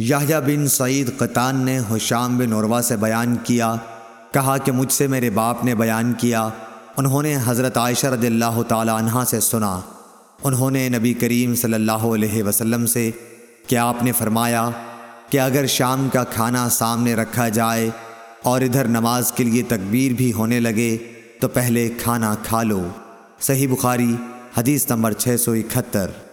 یحییٰ بن سعید قطان نے حشام بن عروہ سے بیان کیا، کہا کہ مجھ سے میرے باپ نے بیان کیا، انہوں نے حضرت عائشہ رضی اللہ تعالی عنہ سے سنا۔ انہوں نے نبی کریم صلی اللہ علیہ وسلم سے کہ آپ نے فرمایا کہ اگر شام کا کھانا سامنے رکھا جائے اور ادھر نماز کے لیے تکبیر بھی ہونے لگے، تو پہلے کھانا کھا لو۔ صحیح بخاری، حدیث نمبر 671